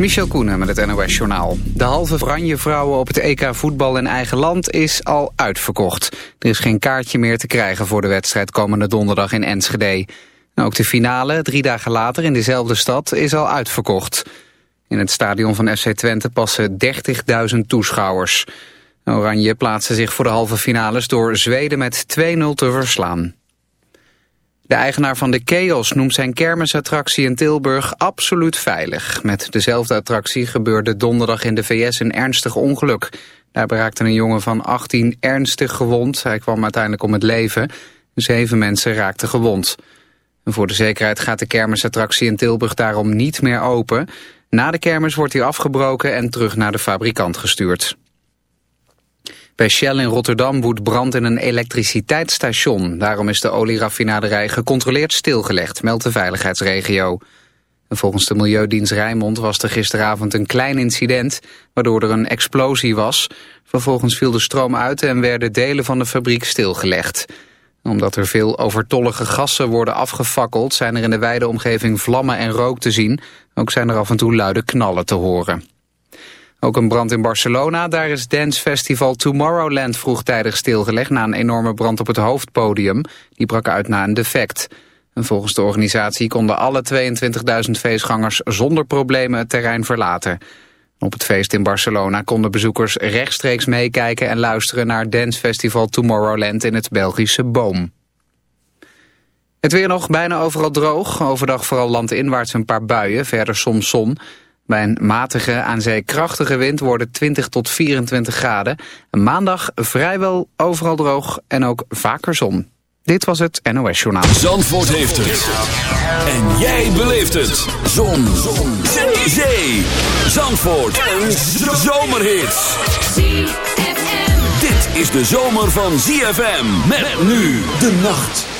Michel Koenen met het NOS-journaal. De halve oranje vrouwen op het EK voetbal in eigen land is al uitverkocht. Er is geen kaartje meer te krijgen voor de wedstrijd komende donderdag in Enschede. ook de finale, drie dagen later in dezelfde stad, is al uitverkocht. In het stadion van FC Twente passen 30.000 toeschouwers. Oranje plaatste zich voor de halve finales door Zweden met 2-0 te verslaan. De eigenaar van de Chaos noemt zijn kermisattractie in Tilburg absoluut veilig. Met dezelfde attractie gebeurde donderdag in de VS een ernstig ongeluk. Daar raakte een jongen van 18 ernstig gewond. Hij kwam uiteindelijk om het leven. Zeven mensen raakten gewond. Voor de zekerheid gaat de kermisattractie in Tilburg daarom niet meer open. Na de kermis wordt hij afgebroken en terug naar de fabrikant gestuurd. Bij Shell in Rotterdam woedt brand in een elektriciteitsstation. Daarom is de olieraffinaderij gecontroleerd stilgelegd, meldt de veiligheidsregio. volgens de Milieudienst Rijnmond was er gisteravond een klein incident... waardoor er een explosie was. Vervolgens viel de stroom uit en werden delen van de fabriek stilgelegd. Omdat er veel overtollige gassen worden afgefakkeld... zijn er in de wijde omgeving vlammen en rook te zien. Ook zijn er af en toe luide knallen te horen. Ook een brand in Barcelona. Daar is dancefestival Tomorrowland vroegtijdig stilgelegd... na een enorme brand op het hoofdpodium. Die brak uit na een defect. En volgens de organisatie konden alle 22.000 feestgangers... zonder problemen het terrein verlaten. Op het feest in Barcelona konden bezoekers rechtstreeks meekijken... en luisteren naar dancefestival Tomorrowland in het Belgische Boom. Het weer nog bijna overal droog. Overdag vooral landinwaarts een paar buien, verder soms zon... Bij een matige, aan zee krachtige wind worden 20 tot 24 graden. Maandag vrijwel overal droog en ook vaker zon. Dit was het NOS Journaal. Zandvoort heeft het. En jij beleeft het. Zon. zon. Zee. zee. Zandvoort. Een zomerhit. Dit is de zomer van ZFM. Met nu de nacht.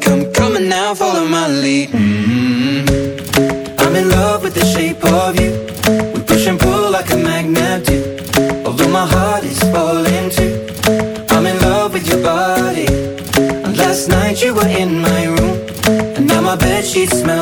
Come, come on now, follow my lead. Mm -hmm. I'm in love with the shape of you. We push and pull like a magnet do. Although my heart is falling too. I'm in love with your body. And last night you were in my room. And now my bed sheets smell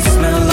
Smell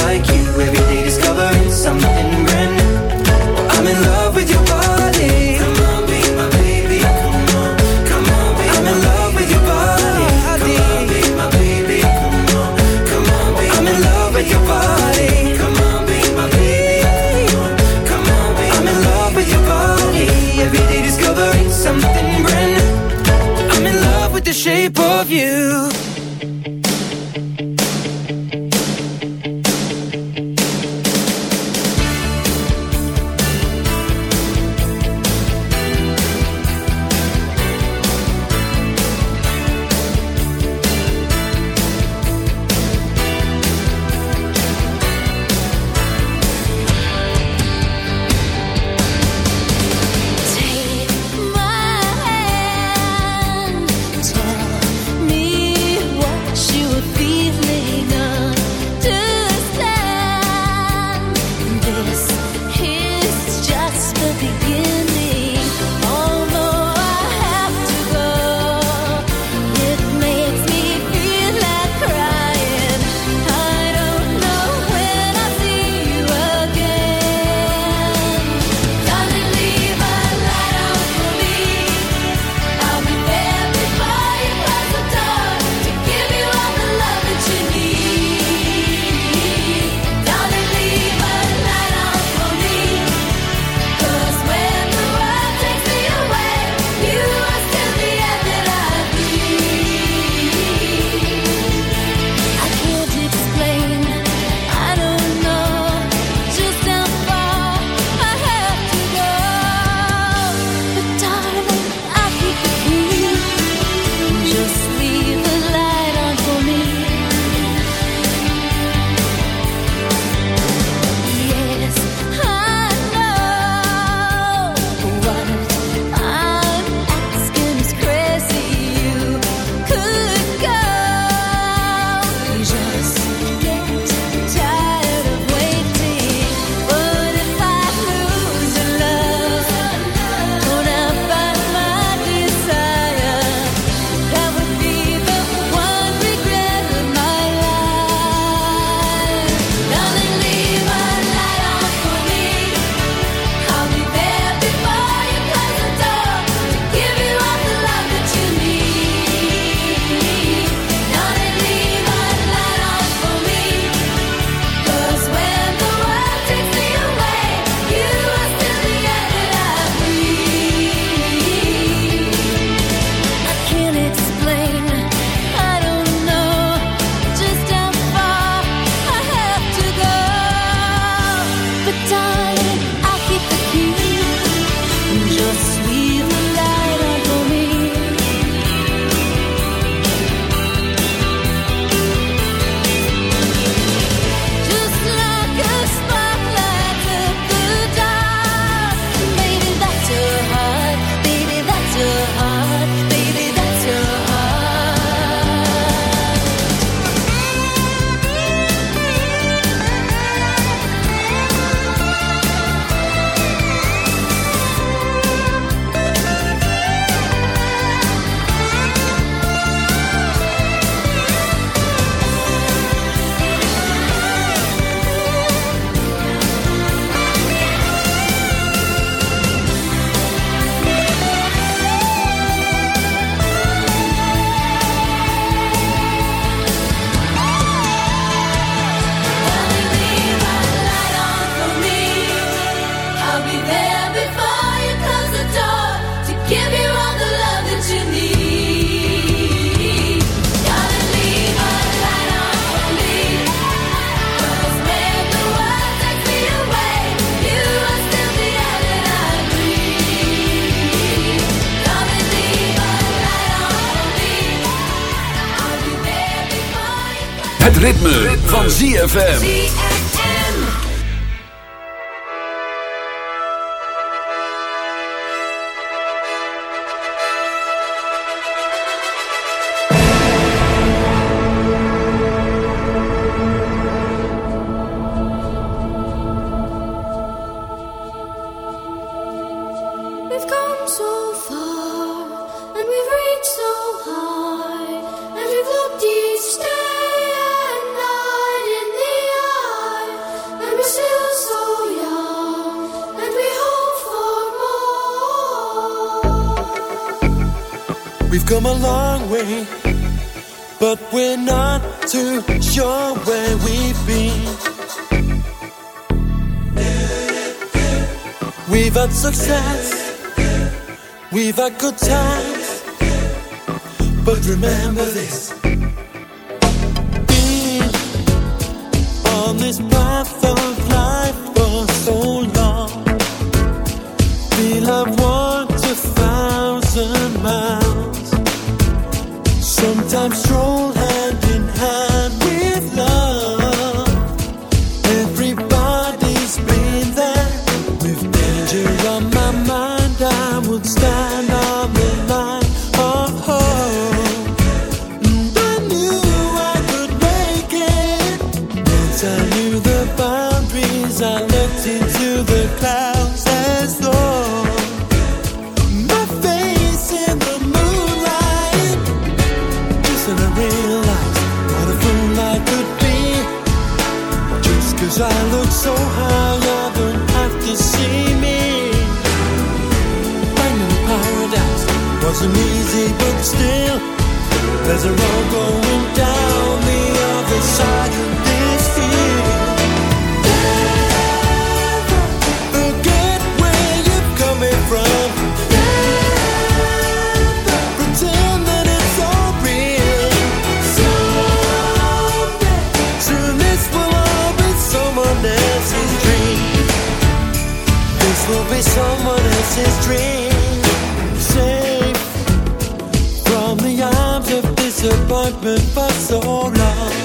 Het ritme, van ZFM. but we're not too sure where we've been. We've had success, we've had good times, but remember this. Being on this path of Cause I look so high, you don't have to see me. Finding paradise wasn't easy, but still, there's a road going down the other side be someone else's dream. Safe from the arms of disappointment for so long.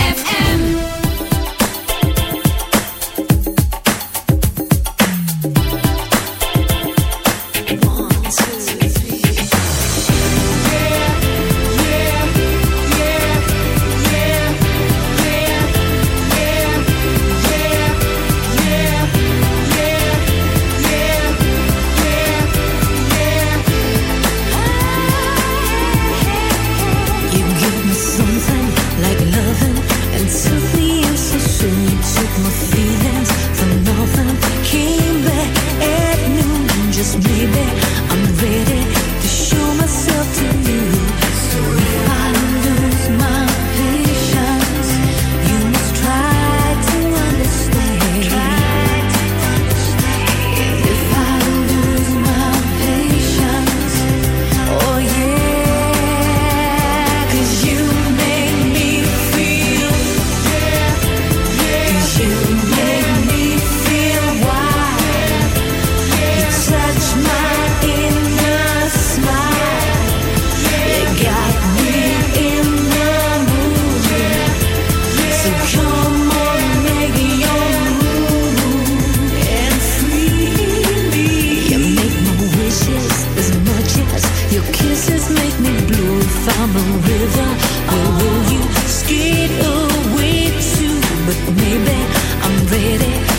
kisses make me blue if I'm a river. Where will you skate away to but maybe I'm ready.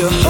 your heart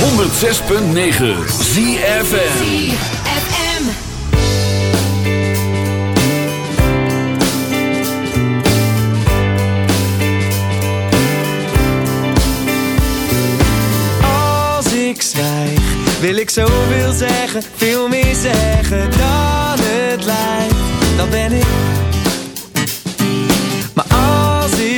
106.9 ZFM. ZFM. Als ik zwijg, wil ik zoveel zeggen, veel meer zeggen dan het lijkt. Dan ben ik. Maar als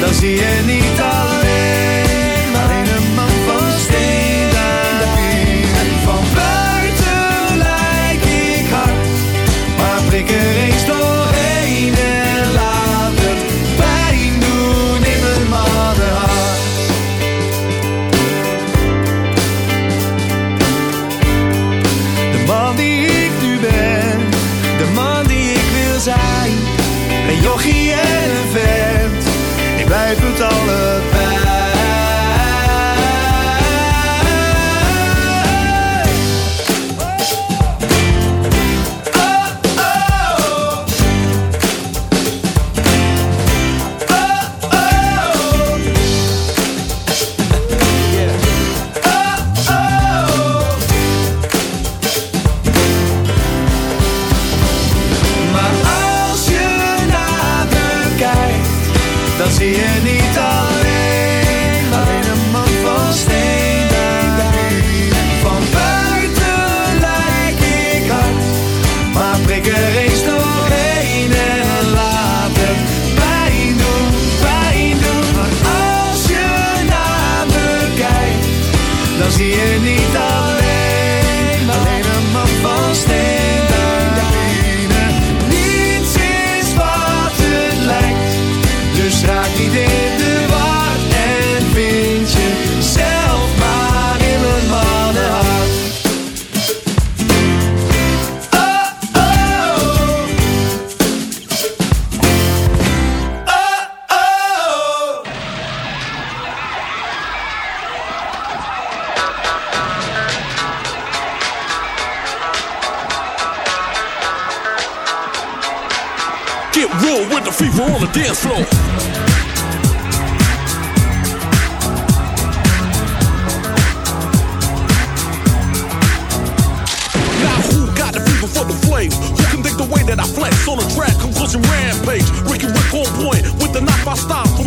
dan zie je niet alleen, doet alle.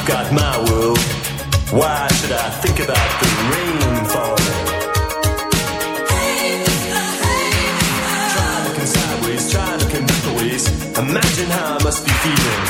I've got my world. Why should I think about the rain falling? Try looking sideways, try looking both ways. Imagine how I must be feeling.